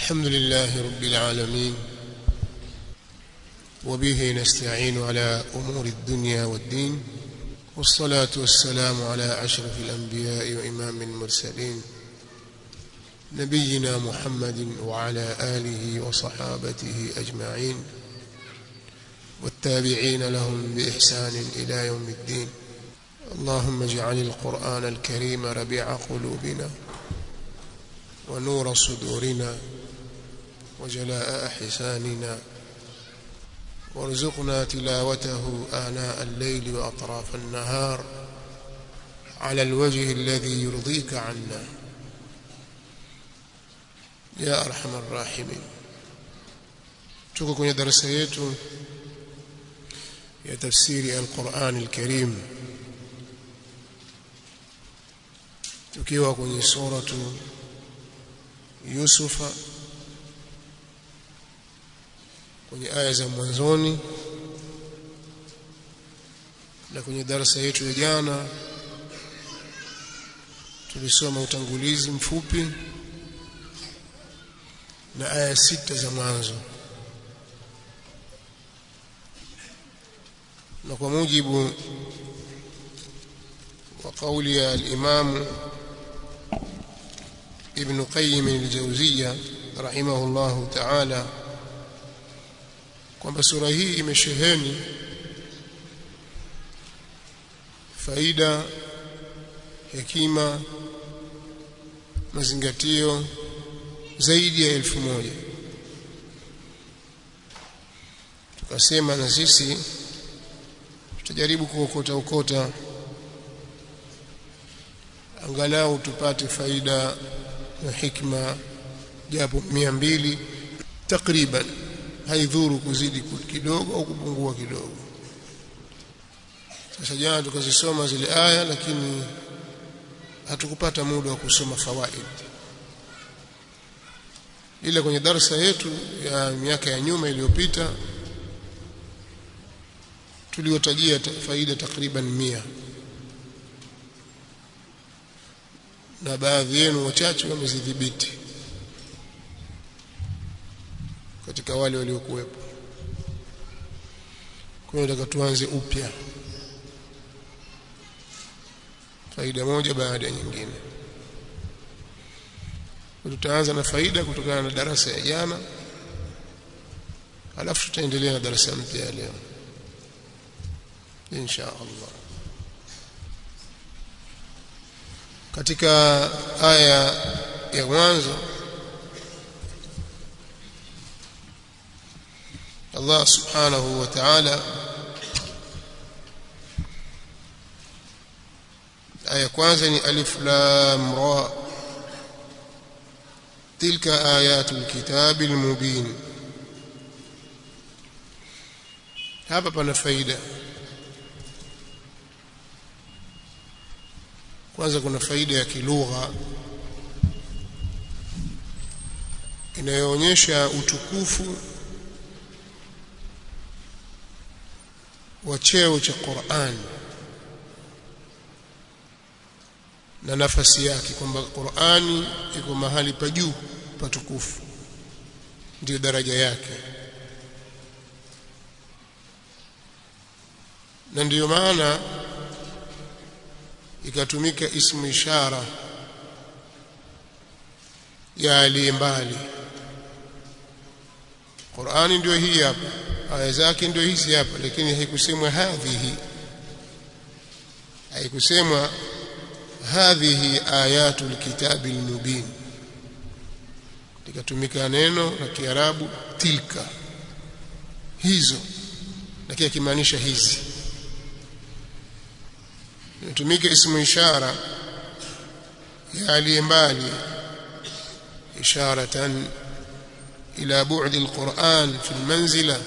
الحمد لله رب العالمين وبه نستعين على أمور الدنيا والدين والصلاة والسلام على أشرف الأنبياء وإمام المرسلين نبينا محمد وعلى آله وصحابته أجمعين والتابعين لهم بإحسان إلى يوم الدين. اللهم اجعل القرآن الكريم ربيع قلوبنا ونور صدورنا وجلاء أحساننا. وارزقنا تلاوته آناء الليل وأطراف النهار على الوجه الذي يرضيك عنا. يا أرحم الراحمين. Yetu ya tafsiri al-Qur'an al-Karim. Tukiwa kwenye suratu Yusufa. Kwenye aya za mwanzoni na kwenye darasa yetu ya jana tulisoma utangulizi mfupi na aya sita za mwanzo. Na kwa mujibu wa kauli ya al-Imam Ibn Qayyim al-Jawziyya rahimahullahu ta'ala kwamba sura hii imesheheni faida hekima mazingatio zaidi ya elfu moja. Tukasema na sisi tutajaribu kuokota ukota angalau tupate faida na hikma japo mia mbili takriban haidhuru kuzidi kidogo au kupungua kidogo. Sasa jana tukazisoma zile aya lakini hatukupata muda wa kusoma fawaid. Ile kwenye darasa yetu ya miaka ya nyuma iliyopita tuliotajia faida takriban mia. Na baadhi yenu wachache wamezidhibiti katika wale waliokuwepo. Kwa hiyo tuanze upya. Faida moja baada ya nyingine. Tutaanza na faida kutokana na darasa ya jana alafu tutaendelea na darasa mpya ya leo. Insha Allah. Katika aya ya mwanzo Allah subhanahu wa ta'ala. Aya kwanza ni alif lam ra. Tilka ayatul kitabil mubin. Hapa pana faida. Kwanza kuna faida ya kilugha inayoonyesha utukufu wa cheo cha Qur'an na nafasi yake kwamba Qur'ani iko mahali pa juu patukufu ndio daraja yake. Na ndiyo maana ikatumika ismu ishara ya aliye mbali. Qur'ani ndio hii hapa aya zake ndio hizi hapa lakini haikusemwa hadhihi. Haikusemwa hadhihi ayatul kitabil mubin. Likatumika neno la kiarabu tilka. Hizo. Lakini akimaanisha hizi. Inatumika ismu ishara ya aliye mbali. Isharatan ila bu'd alquran fi almanzila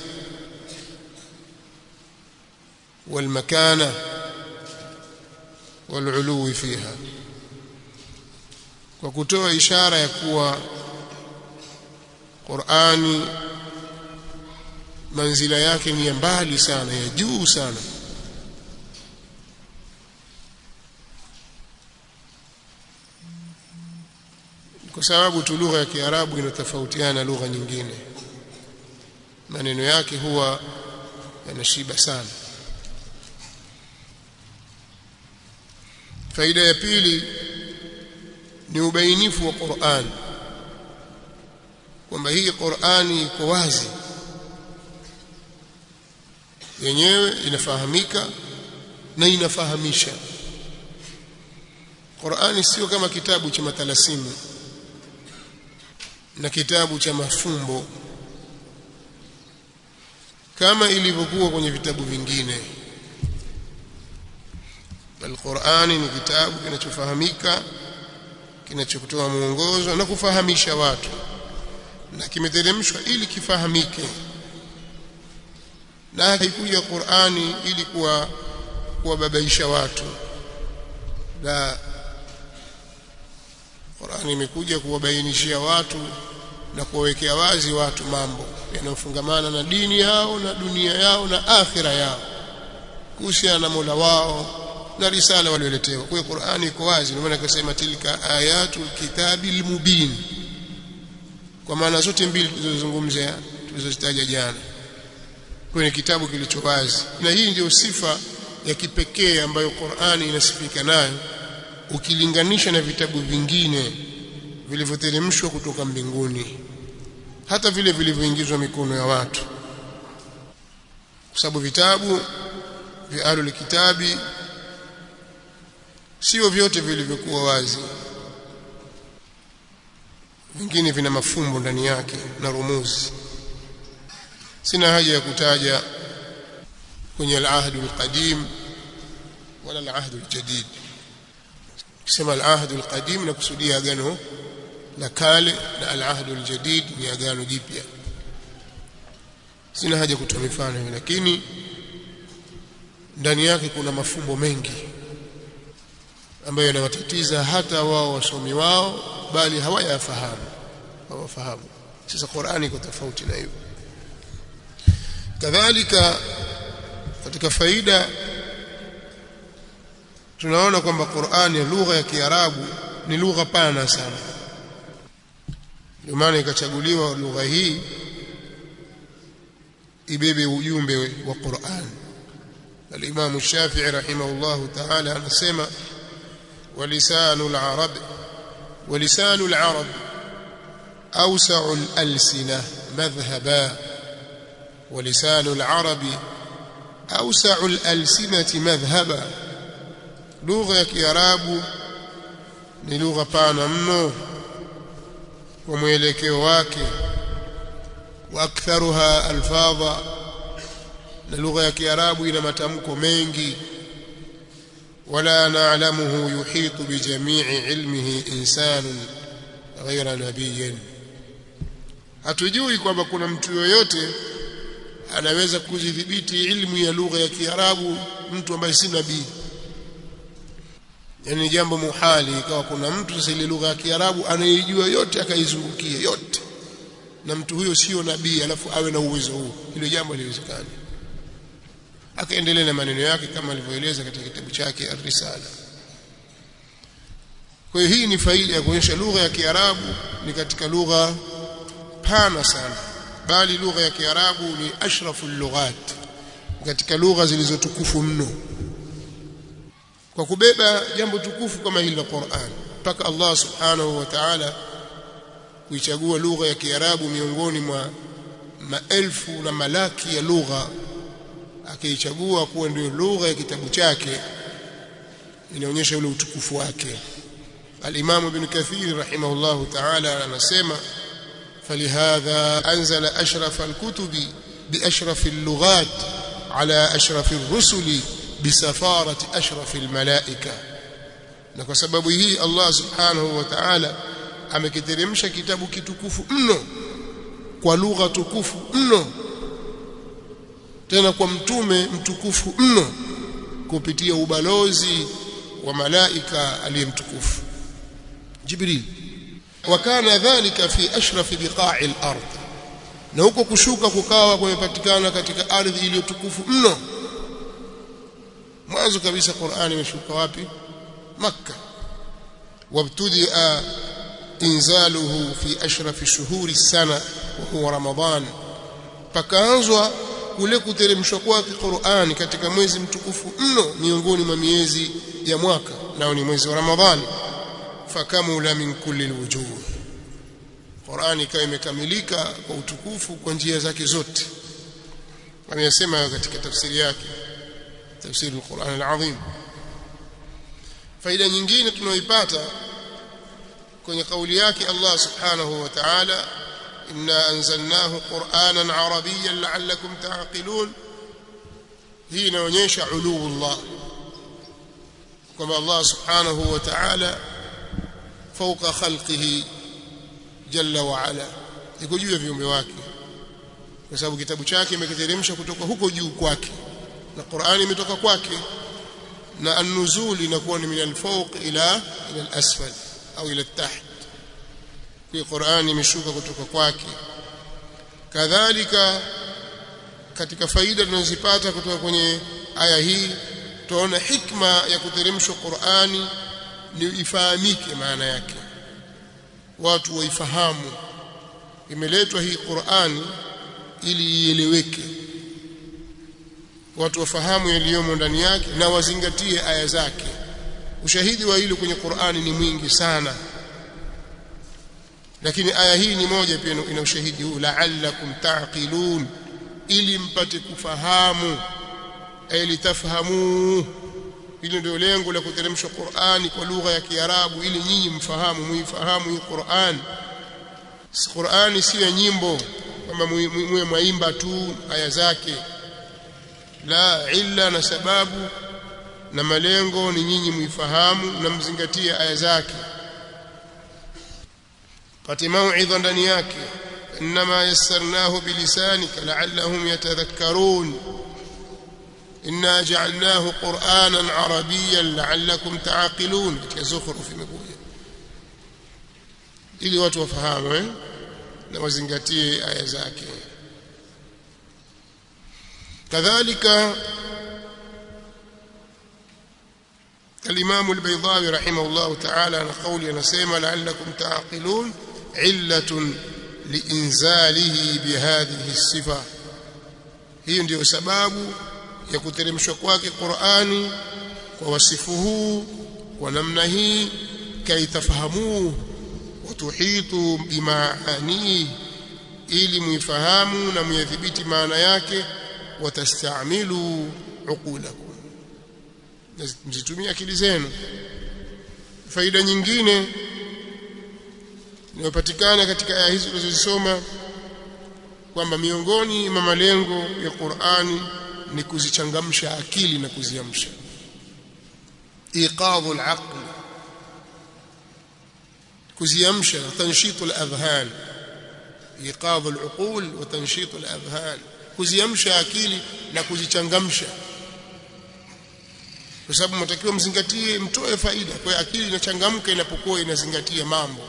والمكانه والعلو فيها kwa kutoa ishara ya kuwa Qur'ani manzila yake ni ya mbali sana ya juu sana kwa sababu tu lugha ya Kiarabu inatofautiana na lugha nyingine maneno yake huwa yanashiba sana Faida ya pili ni ubainifu wa Qur'an. Kwamba hii Qur'ani iko wazi. Yenyewe inafahamika na inafahamisha. Qur'ani sio kama kitabu cha matalasimu na kitabu cha mafumbo kama ilivyokuwa kwenye vitabu vingine bal Qur'ani ni kitabu kinachofahamika kinachokutoa mwongozo na kufahamisha watu na kimeteremshwa ili kifahamike. Na haikuja Qur'ani ili kuwa kuwababaisha watu. Na Qur'ani imekuja kuwabainishia watu na kuwawekea wazi watu mambo yanayofungamana na dini yao na dunia yao na akhira yao kuhusiana na Mola wao na risala walioletewa. Kwa hiyo Qur'ani iko wazi, ndio maana akasema tilka ayatul kitabil mubin, kwa maana zote mbili tulizozungumzia tulizozitaja jana. Kwa ni kitabu kilicho wazi, na hii ndio sifa ya kipekee ambayo Qur'ani inasifika nayo ukilinganisha na vitabu vingine vilivyoteremshwa kutoka mbinguni, hata vile vilivyoingizwa mikono ya watu, kwa sababu vitabu vya ahlul kitabi sio vyote vilivyokuwa wazi. Vingine vina mafumbo ndani yake na rumuzi. Sina haja ya kutaja kwenye al-ahd al-qadim wala al-ahd al-jadid. Kisema al-ahd al-qadim na kusudia agano la kale na al-ahd al-jadid ni agano jipya. Sina haja kutoa mifano lakini ndani yake kuna mafumbo mengi ambayo yanawatatiza hata wao wasomi wao bali hawayafahamu. Hawafahamu. Sasa Qur'ani iko tofauti na hiyo. Kadhalika katika faida tunaona kwamba Qur'ani lugha ya Kiarabu ni lugha pana sana. Ndio maana ikachaguliwa lugha hii ibebe ujumbe wa Qur'an al-Imam Shafi'i rahimahullahu ta'ala anasema ولسان العرب ولسان العرب أوسع الألسنة مذهبا ولسان العرب أوسع الألسنة مذهبا. لغة كيراب للغة بانا بانمو وميلك واكي وأكثرها ألفاظا. للغة كيراب إلى متمكو مينجي. ولا نعلمه يحيط بجميع علمه إنسان غير نبي hatujui kwamba kuna mtu yoyote anaweza kuzidhibiti ilmu ya lugha ya Kiarabu mtu ambaye si nabii yani jambo muhali ikawa kuna mtu sasa ile lugha ya Kiarabu anayejua yote akaizungukia yote na mtu huyo sio nabii alafu awe na uwezo huo hilo jambo haliwezekani akaendelea na maneno yake kama alivyoeleza katika kitabu chake Ar-Risala. Kwa hiyo hii ni faida ya kuonyesha lugha ya Kiarabu ni katika lugha pana sana, bali lugha ya Kiarabu ni ashrafu lughat, katika lugha zilizotukufu mno, kwa kubeba jambo tukufu kama hili la Qur'an, mpaka Allah subhanahu wa ta'ala kuichagua lugha ya Kiarabu miongoni mwa maelfu na malaki ya lugha akaichagua kuwa ndio lugha ya kitabu chake inaonyesha ule utukufu wake. al-Imam Ibn Kathir rahimahullahu ta'ala anasema falihadha anzala ashraf al-kutubi biashraf al-lughat ala ashraf ar-rusuli bisafarati ashraf al-malaika. Na kwa sababu hii Allah subhanahu wa ta'ala amekiteremsha kitabu kitukufu mno kwa lugha tukufu mno tena kwa mtume mtukufu mno kupitia ubalozi wa malaika aliyemtukufu Jibril. Wakana dhalika fi ashraf biqa'i al-ard. Na huko kushuka kukawa kumepatikana katika ardhi iliyotukufu mno. Mwanzo kabisa Qur'ani imeshuka wapi? Makka. Wabtudia inzaluhu fi ashrafi shuhuri sana wa huwa ramadhan pakaanzwa kule kuteremshwa kwake qurani katika mwezi mtukufu mno miongoni mwa miezi ya mwaka nao ni mwezi wa Ramadhani fakamula min kulli alwujuh. Qur'an ikawa imekamilika kwa utukufu kwa njia zake zote. Ameyasema katika tafsiri yake tafsiri al-Qur'an al-azim. Faida nyingine tunaoipata kwenye kauli yake Allah subhanahu wa ta'ala inna anzalnahu qur'anan arabiyyan la'allakum ta'qilun hii inaonyesha uluu Allah kwamba Allah subhanahu wa ta'ala fawqa khalqihi jalla wa ala iko juu ya viumbe wake kwa sababu kitabu chake imekiteremsha kutoka huko juu kwake na Qur'ani imetoka kwake na an-nuzul inakuwa ni min al-fawq ila ila al-asfal au ila taht kwa Qur'ani imeshuka kutoka kwake. Kadhalika katika faida tunazipata kutoka kwenye aya hii tunaona hikma ya kuteremshwa Qur'ani ni ifahamike maana yake. Watu waifahamu. Imeletwa hii Qur'ani ili ieleweke. Watu wafahamu yaliyomo ndani yake na wazingatie aya zake. Ushahidi wa hilo kwenye Qur'ani ni mwingi sana lakini aya hii ni moja pia ina ushahidi huu la'allakum ta'qilun ili mpate kufahamu ili tafahamu hilo ndio lengo la kuteremsha Qur'ani kwa lugha ya Kiarabu ili nyinyi mfahamu muifahamu hii Qur'an. Qur'ani si ya nyimbo kama muwe mwaimba tu aya zake. La illa na sababu na malengo ni nyinyi muifahamu na mzingatie aya zake pate mauidha ndani yake. انما يسرناه بلسانك لعلهم يتذكرون انا جعلناه قرانا عربيا لعلكم تعقلون كزخرف imekuja ili watu wafahamu eh? Na wazingatie aya zake. Kadhalika الامام البيضاوي رحمه الله تعالى أنا قولي أنا سيما لعلكم تعقلون illatun liinzalihi bihadhihi sifa. Hiyo ndiyo sababu ya kuteremshwa kwake Qur'ani kwa wasifu huu kwa namna hii kai kaitafahamu watuhitu bimaanihi ili muifahamu na muyadhibiti maana yake watastaamilu uqulakum. Mzitumie akili zenu. Faida nyingine inayopatikana katika aya hizi tulizozisoma kwamba miongoni mwa malengo ya Qur'ani ni kuzichangamsha akili na kuziamsha. Iqadhu al-aql kuziamsha tanshitu al-adhhan iqadhu al-uqul wa tanshitu al-adhhan kuziamsha akili na kuzichangamsha. Kwa sababu mtakiwa mzingatie mtoe faida. Kwa akili inachangamka inapokuwa inazingatia mambo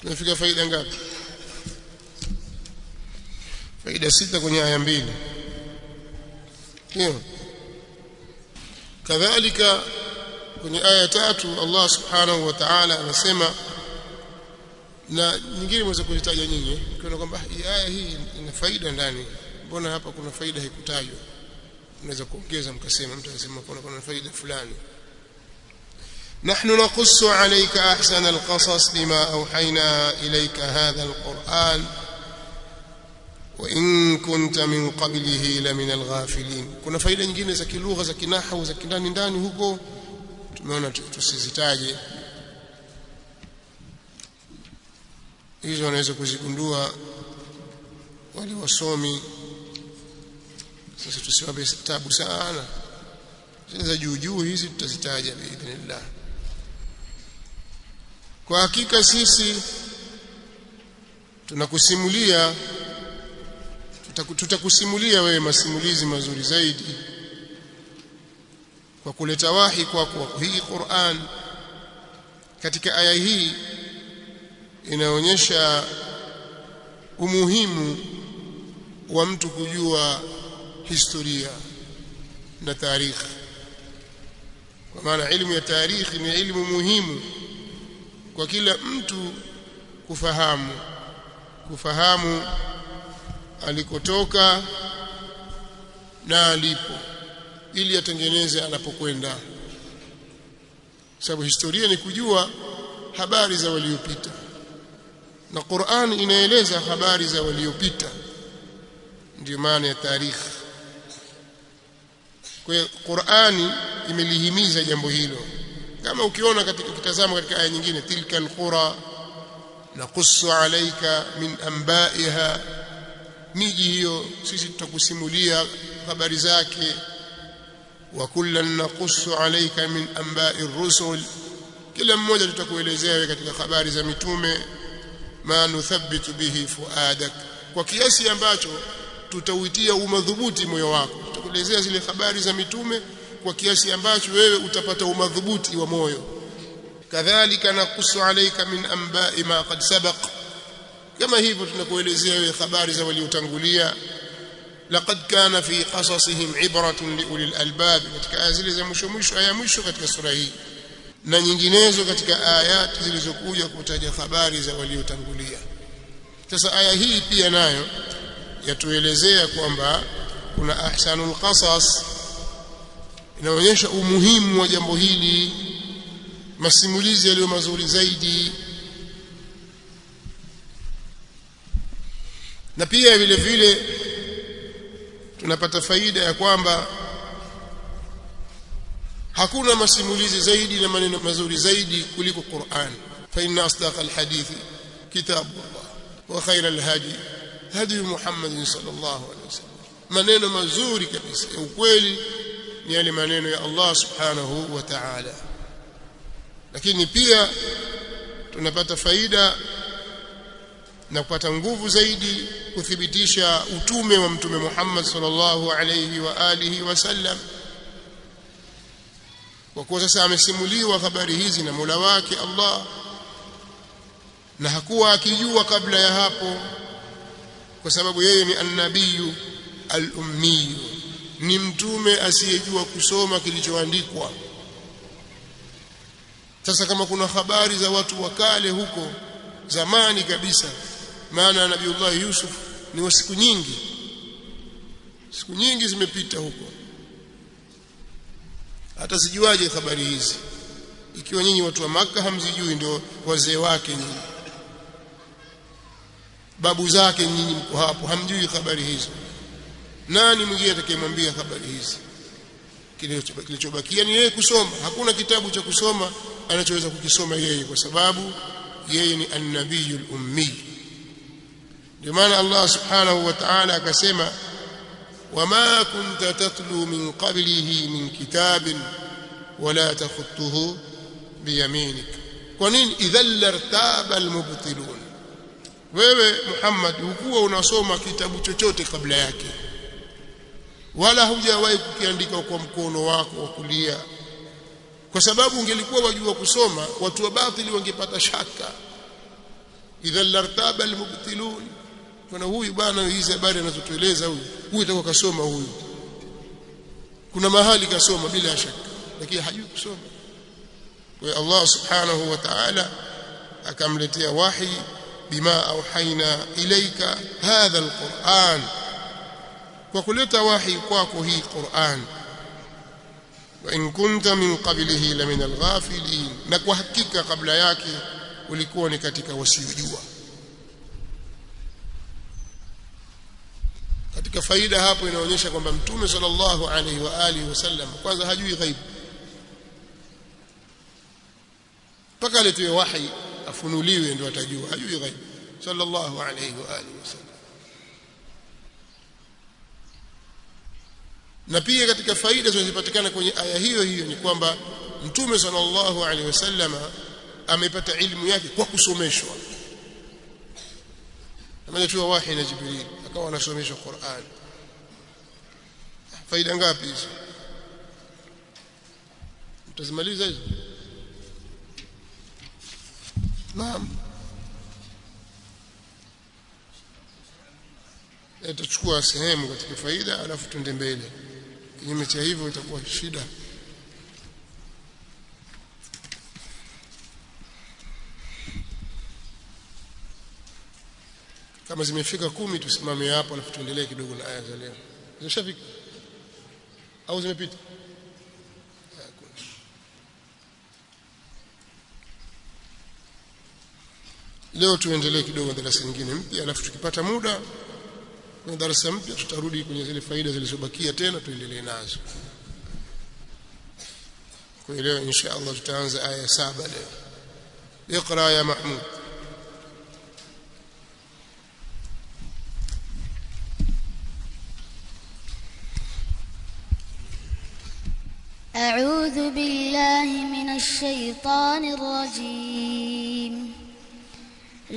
tunafika faida ngapi? Faida sita kwenye aya mbili. Ndio. Kadhalika kwenye aya tatu Allah subhanahu wa ta'ala anasema na nyingine mweza kuzitaja nyinyi ukiona kwamba aya hii ina faida ndani mbona hapa kuna faida haikutajwa? Unaweza kuongeza mkasema mtu anasema kuna faida fulani نحن نقص عليك أحسن القصص لما أوحينا إليك هذا القرآن وإن كنت من قبله لمن الغافلين. كنا فايدة نجينة زكي لغة زكي نحو زكي داني داني هكو تمونا تسيزتاج إذا نعيزة كزيكندوها ولي وصومي سيتسيوا بيستابو سعانا سيزا جوجوه إذا تسيتاج بإذن الله kwa hakika sisi tunakusimulia tutakusimulia wewe masimulizi mazuri zaidi kwa kuleta wahi kwako kwa hii Qur'an. Katika aya hii inaonyesha umuhimu wa mtu kujua historia na tarikhi kwa maana elimu ya tarikhi ni elimu muhimu kwa kila mtu kufahamu kufahamu alikotoka na alipo ili atengeneze anapokwenda. Sababu historia ni kujua habari za waliopita. Na Qur'an inaeleza habari za waliopita. Ndio maana ya tarikh. Kwa Qur'ani imelihimiza jambo hilo kama ukiona katika kitazama katika aya nyingine tilka alqura naqussu alayka min anba'iha miji hiyo sisi tutakusimulia habari zake. Wa kullan naqussu alayka min anba'i ar-rusul kila mmoja tutakuelezea katika habari za mitume ma nuthabbitu bihi fuadak. Kwa kiasi ambacho tutauitia umadhubuti moyo wako tutakuelezea zile habari za mitume kwa kiasi ambacho wewe utapata umadhubuti wa moyo. Kadhalika nakusu alaika min amba'i ma qad sabaq. Kama hivyo tunakuelezea wewe habari za waliotangulia. Laqad kana fi qasasihim ibratun liulil albab katika aya zile za mwisho mwisho aya mwisho katika sura hii na nyinginezo katika ayati zilizokuja kutaja habari za waliotangulia. Sasa aya hii pia nayo yatuelezea kwamba kuna ahsanul qasas inaonyesha umuhimu wa jambo hili masimulizi yaliyo mazuri zaidi. Na pia vile vile tunapata faida ya kwamba hakuna masimulizi zaidi na maneno mazuri zaidi kuliko Qur'an. Fa inna asdaqa alhadithi kitabullah wa khayra alhadi hadi Muhammad sallallahu alaihi wasallam maneno mazuri kabisa ukweli ni yale maneno ya Allah subhanahu wa ta'ala. Lakini pia tunapata faida na kupata nguvu zaidi kuthibitisha utume wa mtume Muhammad sallallahu alayhi wa alihi wasallam kwa kuwa sasa amesimuliwa habari hizi na Mola wake Allah na hakuwa akijua kabla ya hapo kwa sababu yeye ni annabiyu al-ummi ni mtume asiyejua kusoma kilichoandikwa. Sasa kama kuna habari za watu wa kale huko zamani kabisa maana nabiullah Yusuf ni wa siku nyingi. Siku nyingi zimepita huko. Hata sijuaje habari hizi. Ikiwa nyinyi watu wa maka hamzijui ndio wazee wake nyinyi. Babu zake nyinyi mko hapo hamjui habari hizo nani mwingine atakayemwambia habari hizi kilichobakia ni yeye kusoma hakuna kitabu cha kusoma anachoweza kukisoma yeye kwa sababu yeye ni annabiyul ummi ndio maana Allah subhanahu wa ta'ala akasema wama kunta tatlu min qablihi min kitabin wala takhutuhu biyaminik kwa nini idhal lartaba almubtilun wewe Muhammad hukuwa unasoma kitabu chochote kabla yake wala hujawahi kukiandika kwa mkono wako wa kulia. Kwa sababu ungelikuwa wajua kusoma watu wa batili wangepata shaka. Idha lartaba almubtilun. Kuna huyu bwana hizi habari anazotueleza huyu. Huyu atakuwa kasoma huyu. Kuna mahali kasoma bila shaka lakini hajui kusoma. Kwa Allah subhanahu wa ta'ala akamletea wahi bima auhaina ilaika hadha alquran kwa kuleta wahi kwako hii Qur'an. Wa in kunta min qablihi la min alghafilin. Na kwa hakika kabla yake ulikuwa ni katika wasiojua. Katika faida hapo inaonyesha kwamba mtume sallallahu alaihi wa alihi wasallam kwanza hajui ghaibu. Mpaka aletiwe wahi afunuliwe ndio atajua. Hajui ghaibu. Sallallahu alaihi wa alihi wasallam na pia katika faida zinazopatikana kwenye aya hiyo hiyo ni kwamba mtume sallallahu alaihi wasallama amepata ilmu yake kwa kusomeshwa. Amejatoa wahi na jibril akawa anasomeshwa Qur'an. Faida ngapi hizo? Mtazimaliza hizo? Naam. Tutachukua sehemu katika faida alafu tuende mbele ukimetia hivyo itakuwa shida. Kama zimefika kumi tusimame hapo alafu tuendelee kidogo na aya za leo. Zimeshafika? Au zimepita? Leo tuendelee kidogo darasa lingine mpya alafu tukipata muda kwenye darasa mpya tutarudi kwenye zile faida zilizobakia tena tuendelee nazo kwa leo insha Allah tutaanza aya saba leo اقرا يا محمود أعوذ بالله من الشيطان الرجيم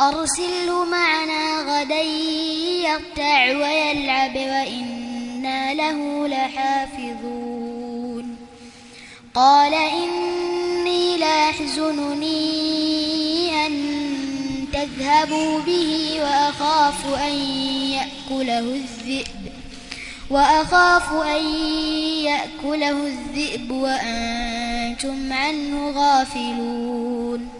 أرسله معنا غدا يرتع ويلعب وإنا له لحافظون. قال إني ليحزنني أن تذهبوا به وأخاف أن يأكله الذئب. وأخاف أن يأكله الذئب وأنتم عنه غافلون.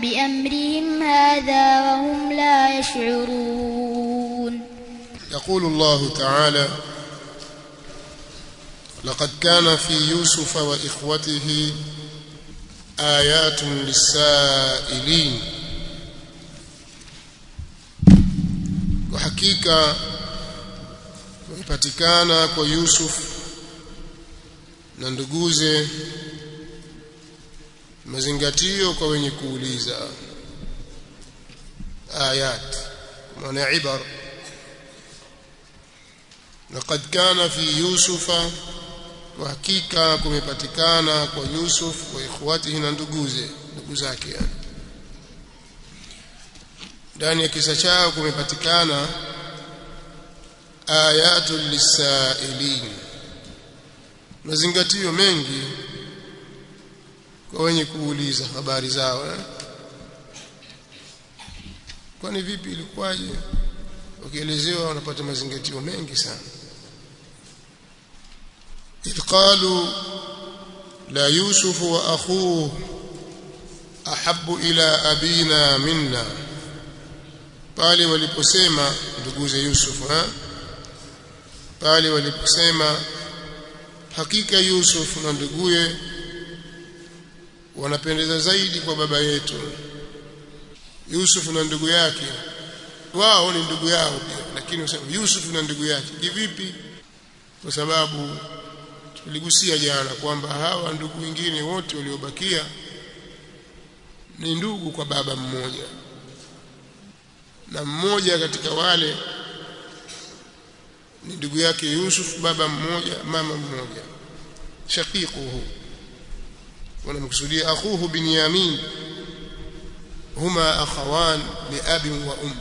بأمرهم هذا وهم لا يشعرون. يقول الله تعالى لقد كان في يوسف وإخوته آيات للسائلين. وحقيقة kupatikana kwa Yusuf na mazingatio kwa wenye kuuliza. Ayat. Maana ibar. Laqad kana fi yusufa. Wa hakika kumepatikana kwa Yusuf wa ikhwatihi na nduguze ndugu zake yani. Ndani ya kisa chao kumepatikana ayatul lisailin mazingatio mengi kwa wenye kuuliza habari zao eh? kwani vipi ilikuwaje? Ukielezewa wanapata mazingatio mengi sana. Idqalu la yusuf wa akhuhu ahabbu ila abina minna. Pale waliposema nduguze yusuf eh? pale waliposema hakika yusuf na nduguye wanapendeza zaidi kwa baba yetu Yusuf na ndugu yake. Wao ni ndugu yao pia lakini usema Yusuf na ndugu yake. Kivipi? Kwa sababu tuligusia jana kwamba hawa ndugu wengine wote waliobakia ni ndugu kwa baba mmoja na mmoja katika wale ni ndugu yake Yusuf baba mmoja mama mmoja shaqiquhu wanamkusudia akhuhu binyamin huma akhawan liabi wa um.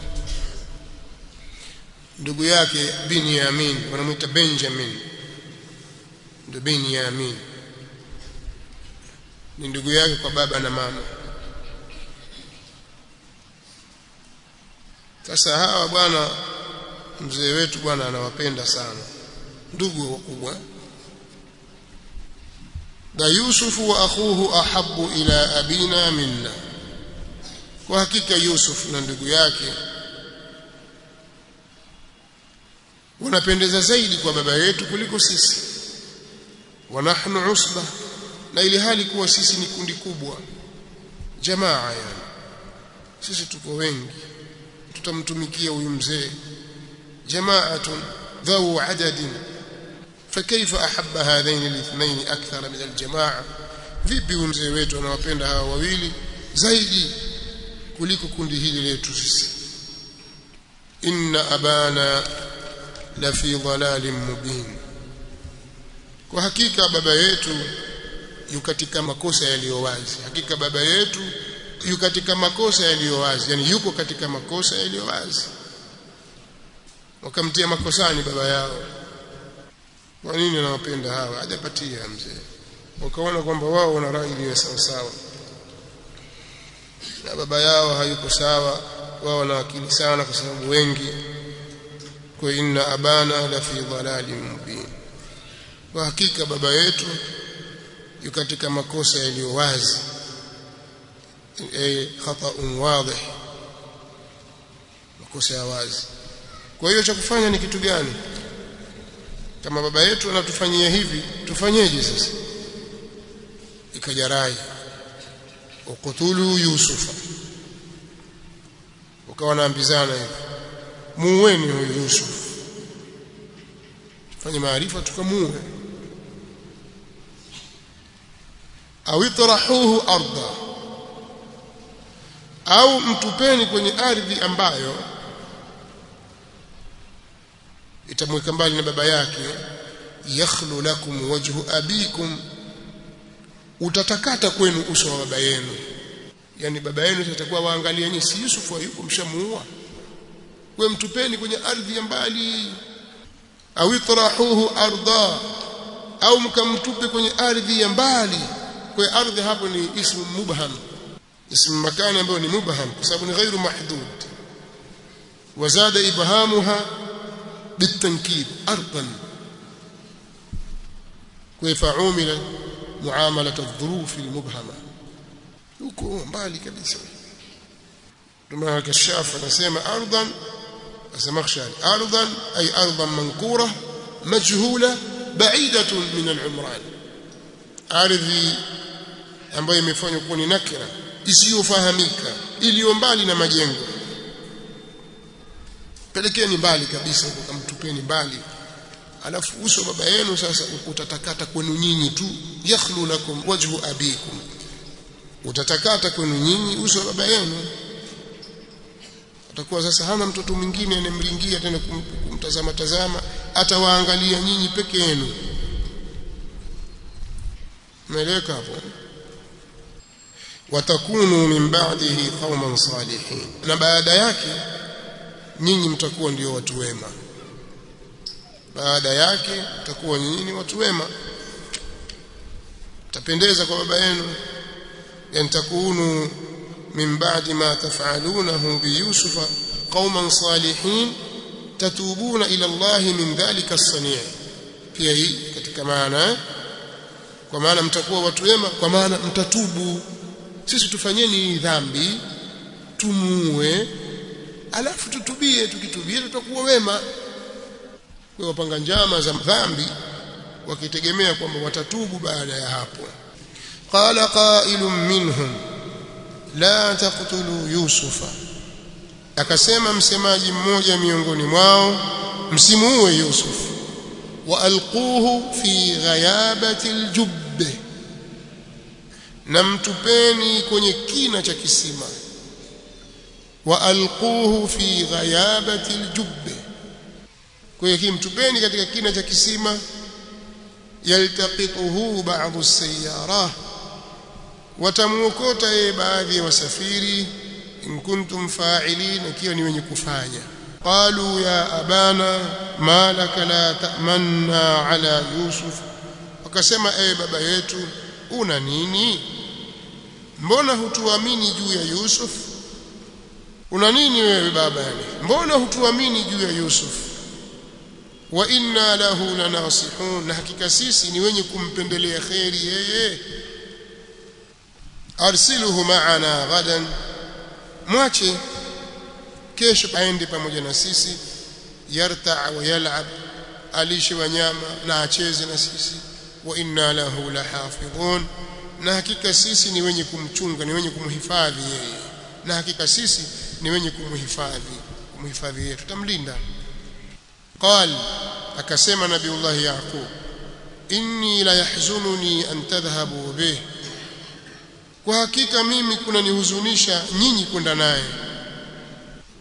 Ndugu yake binyamin wanamuita benjamin. Ndio binyamin. Ni ndugu yake kwa baba na mama. Sasa hawa bwana mzee wetu bwana anawapenda sana. Ndugu wakubwa da yusufu wa akhuhu ahabbu ila abina minna. Kwa hakika yusuf na ndugu yake wanapendeza zaidi kwa baba yetu kuliko sisi. Wa nahnu usba na ili hali kuwa sisi ni kundi kubwa. Jamaa yani. Sisi tuko wengi. Tutamtumikia huyu mzee. Jamaatun dhau adadin فكيف أحب هذين الاثنين أكثر من الجماعة vipi mzee wetu anawapenda hawa wawili zaidi kuliko kundi hili letu sisi inna abana la fi dhalalin mubin kwa hakika baba yetu yu katika makosa yaliyo wazi hakika baba yetu yu katika makosa yaliyo wazi yani yuko katika makosa yaliyo wazi wakamtia makosani baba yao kwa nini anawapenda hawa? Hajapatia mzee. Wakaona kwamba wao wana rai iliyo sawa sawa na baba yao hayuko sawa wao wana akili sana kwa sababu wengi. Kwa inna abana la fi dhalalin mubin. Kwa hakika baba yetu yu katika makosa yaliyo wazi. Eh khata'un wadih. Makosa ya wazi. Kwa hiyo cha kufanya ni kitu gani kama baba yetu anatufanyia hivi tufanyeje sasa? Ikaja rai. Ukutulu yusufa. Ukawa naambizana hivi muueni huyu yusuf. Fanye maarifa tukamuue. Au itrahuhu arda. Au mtupeni kwenye ardhi ambayo itamweka mbali na baba yake yakhlu lakum wajhu abikum. Utatakata kwenu uso wa baba yenu. Yani baba yenu atakuwa waangalia nyinyi si Yusuf hayuko mshamuua. We mtupeni kwenye ardhi ya mbali. Au itrahuhu arda au mkamtupe kwenye ardhi ya mbali. Kwa ardhi hapo ni ismu mubham. Ismu makani ambayo ni mubham kwa sababu ni ghairu mahdud wazada ibhamuha بالتنكيل أرضا. كيف عمل معاملة الظروف المبهمة؟ يكون مبالي كبيسة ثم كشاف نسيم أرضا أسمخشى أرضا أي أرضا منكورة مجهولة بعيدة من العمران. أرضي أنبغي مفاني يكون نكرة. إسيو فهميك إليو مبالي نمجينك. Pelekeni mbali kabisa kamtupeni mbali. Alafu uso baba yenu sasa utatakata kwenu nyinyi tu. Yakhlu lakum wajhu abikum. Utatakata kwenu nyinyi uso baba yenu. Atakuwa sasa hana mtoto mwingine anemlingia tena kumtazama tazama atawaangalia nyinyi peke yenu. Meleka hapo? Watakunu min ba'dihi qauman salihin. Na baada yake nyinyi mtakuwa ndio watu wema. Baada yake mtakuwa nyinyi ni watu wema. Tapendeza kwa baba yenu. Yantakunu min ba'di ma taf'alunahu bi yusufa qauman salihin tatubuna ila Allah min dhalika as-sani' pia hii katika maana kwa maana mtakuwa watu wema kwa maana mtatubu. Sisi tufanyeni dhambi tumuue alafu tutubie tukitubia tutakuwa wema. Kwa wapanga njama za dhambi wakitegemea kwamba watatubu baada ya hapo. Qala qailun minhum la taqtulu yusufa. Akasema msemaji mmoja miongoni mwao msimuue yusuf. Wa alquhu fi ghayabati aljubbe na mtupeni kwenye kina cha kisima wa alquhu fi ghayabati aljubbi. Kwa hiyo mtupeni katika kina cha kisima yaltaqituhu ba'dhu as-sayyara watamuokota yeye baadhi ya wasafiri in kuntum fa'ilin ikiwa ni wenye kufanya. Qalu ya abana ma laka la ta'manna ala yusuf. Wakasema ee baba yetu una nini? Mbona hutuamini juu ya yusuf una nini wewe baba yani? Mbona hutuamini juu ya yusuf? Wa inna lahu lanasihun. Na hakika sisi ni wenye kumpendelea kheri yeye. Arsiluhu ma'ana ghadan. Mwache. Kesho aende pamoja na sisi. Yarta wa yal'ab. Alishe wanyama na acheze na sisi. Wa inna lahu lahafidhun. Na hakika sisi ni wenye kumchunga ni wenye kumhifadhi yeye. Na hakika sisi ni wenye kumhifadhi kumhifadhi yeye tutamlinda قال akasema nabiullah yaqub inni la yahzununi an tadhhabu bih kwa hakika mimi kuna nihuzunisha nyinyi kwenda naye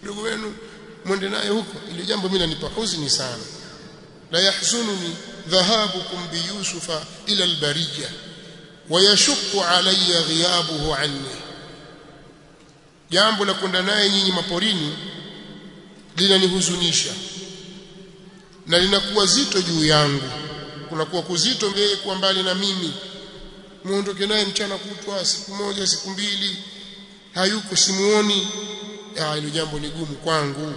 ndugu wenu mwende naye huko ili jambo mimi lanipa huzuni sana la yahzununi dhahabukum bi yusufa ila albariya ويشق علي غيابه عني jambo la kwenda naye nyinyi maporini linanihuzunisha na linakuwa zito juu yangu. Kunakuwa kuzito mbele kuwa mbali na mimi. Muondoke naye mchana kutwa siku moja siku mbili hayuko simuoni. Hilo jambo ni gumu kwangu.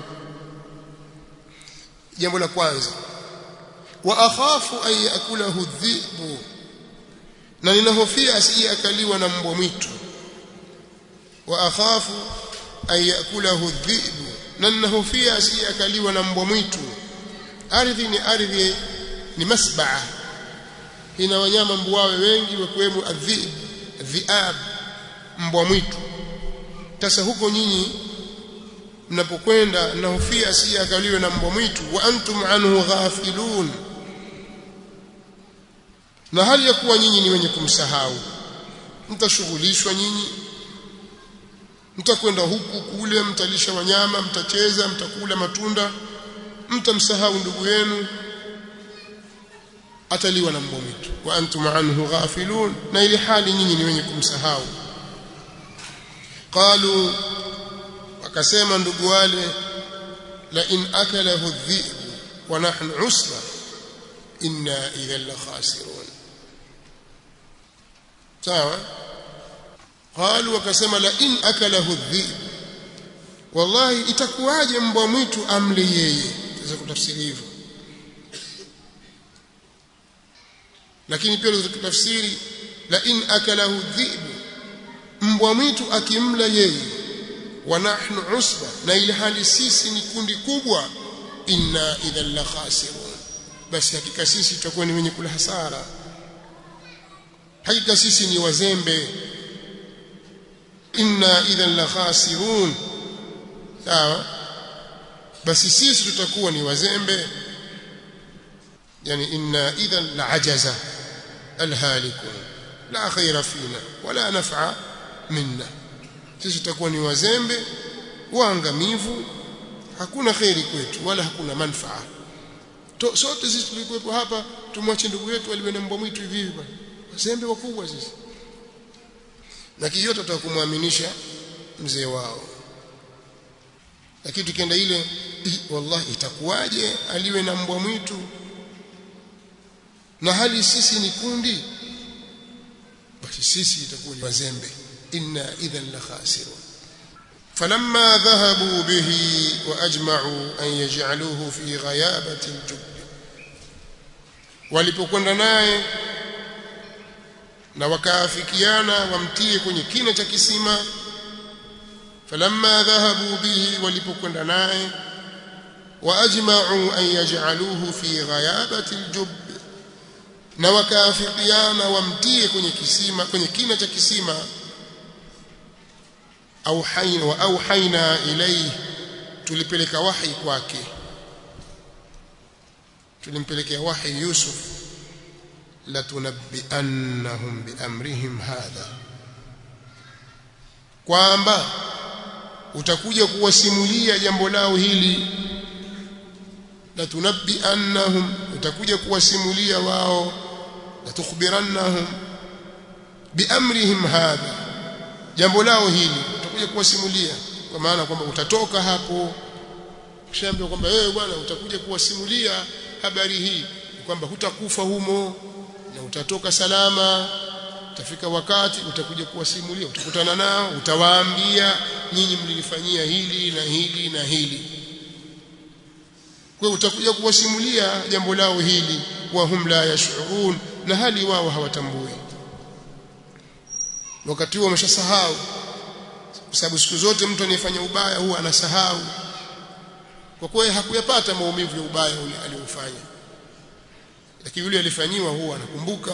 Jambo la kwanza wa akhafu an yakulahu dhibu na ninahofia asije akaliwa na mbwa mwitu dhibu na ninahofia asije akaliwa na mbwa mwitu. Ardhi ni ardhi ni masbaa. Ina wanyama mbuawe wengi wakiwemo adhib dhiab mbwa mwitu. Sasa huko nyinyi mnapokwenda nahofia asije akaliwe na mbwa mwitu wa antum anhu ghafilun. Na hali ya kuwa nyinyi ni wenye kumsahau. Mtashughulishwa nyinyi mtakwenda huku kule mtalisha wanyama mtacheza mtakula matunda mtamsahau ndugu yenu ataliwa na mbwa mwitu. Wa antum anhu ghafilun na ili hali nyinyi ni wenye kumsahau. Qalu wakasema ndugu wale la in akalahu dhi'b wa nahnu usba inna idhan la khasirun. Sawa qalu wakasema la in akalahu dhi'b wallahi itakuwaje mbwa mwitu amle yeye? Tuweza kutafsiri hivyo. Lakini pia kutafsiri la in akalahu dhi'b mbwa mwitu akimla yeye wa nahnu usba na ili hali sisi ni kundi kubwa inna idhan la khasirun. Basi hakika sisi tutakuwa ni wenye kula hasara. Hakika sisi ni wazembe inna idhan la khasirun. Sawa? Basi sisi tutakuwa ni wazembe. Yani inna idhan la ajaza alhalikun. La khaira fina wala naf'a minna. Sisi tutakuwa ni wazembe waangamivu. Hakuna khairi kwetu wala hakuna manfaa. Sote sisi tulikuwepo hapa tumwache ndugu yetu aliwe na mbwa mwitu hivi hivi bwana. Wazembe wakubwa sisi lakini yote tutakumwaminisha mzee wao. Lakini tukienda ile wallahi itakuwaje aliwe na mbwa mwitu? Na hali sisi ni kundi? Basi sisi itakuwa ni wazembe. Inna idhan la khasirun. Falamma dhahabu bihi wa ajma'u an yaj'aluhu fi ghayabati al-jubb walipokwenda naye na wakaafikiana wamtie kwenye kina cha kisima. Falamma dhahabu bihi walipokwenda naye wa waajma'u an yaj'aluhu fi ghayabati aljub na wakaafikiana wamtie kwenye kisima kwenye kina cha kisima. Au haina wa auhaina ilayhi tulipeleka wahi kwake. Tulimpelekea wahi Yusuf latunabbiannahum biamrihim hadha. Kwamba utakuja kuwasimulia jambo lao hili. Latunabbiannahum utakuja kuwasimulia wao. Latukhbirannahum biamrihim hadha. Jambo lao hili utakuja kuwasimulia. Kwa maana kwamba utatoka hapo. Kishaambiwa kwamba wewe bwana utakuja kuwasimulia habari hii. Kwamba hutakufa humo na utatoka salama utafika wakati utakuja kuwasimulia utakutana nao utawaambia nyinyi mlilifanyia hili na hili na hili. Kwa utakuja kuwasimulia jambo lao hili wa hum la yashurun na hali wao hawatambui. Wakati huo wameshasahau kwa sababu siku zote mtu anayefanya ubaya huwa anasahau. Kwa kuwa hakuyapata maumivu ya ubaya aliofanya lakini yule alifanyiwa huwa anakumbuka.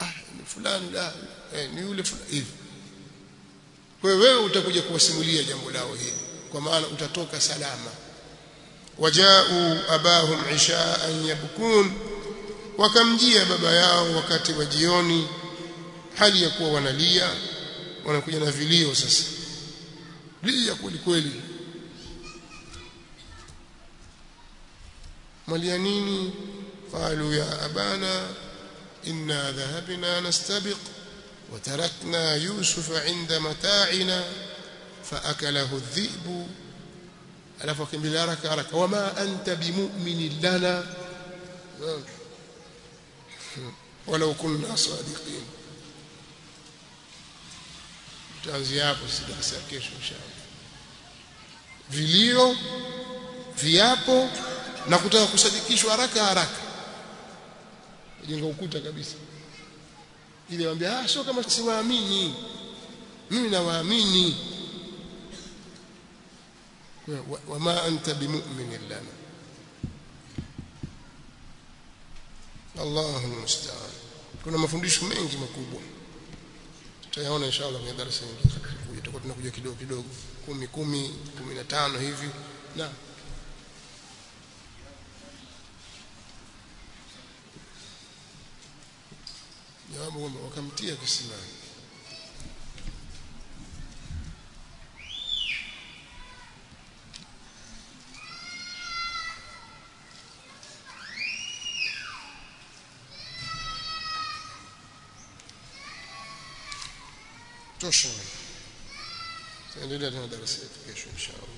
Ah ni fulani la eh, ni yule fulani hivi. Kwa hiyo wewe utakuja kuwasimulia jambo lao hili. Kwa maana utatoka salama. Wajau abahum ishaan yabkun. Wakamjia baba yao wakati wa jioni. Hali ya kuwa wanalia. Wanakuja na vilio sasa. Lia kweli kweli مليا قالوا يا أبانا إنا ذهبنا نستبق وتركنا يوسف عند متاعنا فأكله الذئب. وما أنت بمؤمن لنا؟ ولو كنا صادقين. تانزيابو سيدنا سيركيش إن فيليو فيابو na kutaka kusadikishwa haraka haraka. Jenga ukuta kabisa. Ili waambie ah sio kama siwaamini. Mimi nawaamini. Wama anta bimumin lana. Allahu musta'an kuna mafundisho mengi makubwa. Tutayaona inshallah kwenye darasa nyingine tutakuwa tunakuja kidogo kidogo. 10 10 15 hivi. Na jawabu kwamba wakamtia kisimani tosha. Tuendelea tena darasa yetu kesho inshallah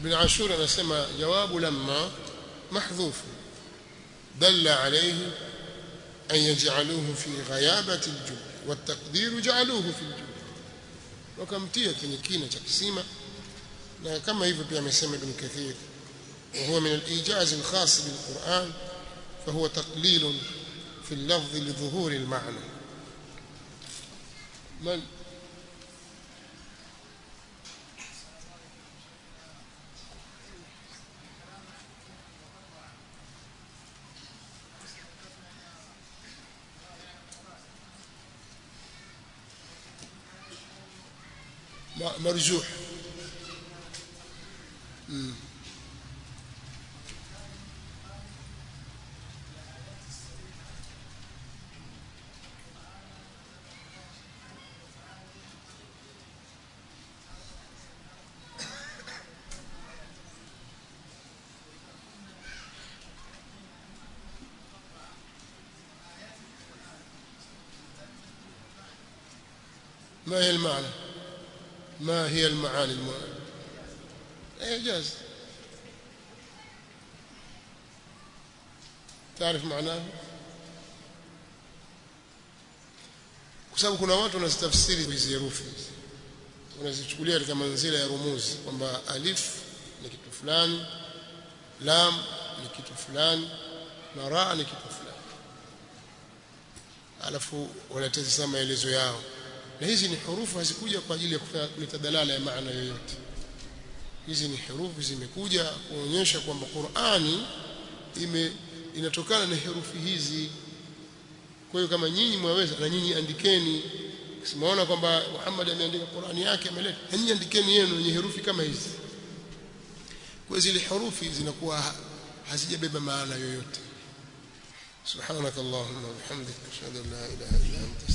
ابن عاشور انسمى جواب لما محذوف دل عليه أن يجعلوه في غيابة الجود والتقدير جعلوه في الجود. وكمتيه كنكينه تقسيما كما يفهم بي امسمى ابن كثير. وهو من الإيجاز الخاص بالقرآن فهو تقليل في اللفظ لظهور المعنى. من؟ مرجوح. ما هي المعنى ما هي المعاني المعنى إعجاز تعرف معناه kwa sababu kuna watu wanazitafsiri hizi herufi wanazichukulia katika manzila ya rumuzi kwamba alif ni kitu fulani lam ni kitu fulani na ra ni kitu fulani alafu wanatazama maelezo yao na hizi ni hurufu hazikuja kwa ajili ya kuleta dalala ya maana yoyote. Hizi ni hurufu zimekuja kuonyesha kwamba Qur'ani ime inatokana na herufi hizi. Kwa hiyo kama nyinyi mwaweza na nyinyi andikeni. Simaona kwamba Muhammad ameandika Qur'ani yake ameleta. Na nyinyi andikeni yenu yenye herufi kama hizi. Kwa zile herufi zinakuwa hazijabeba maana yoyote. Subhanakallahumma wa bihamdika ashhadu an la ilaha illa anta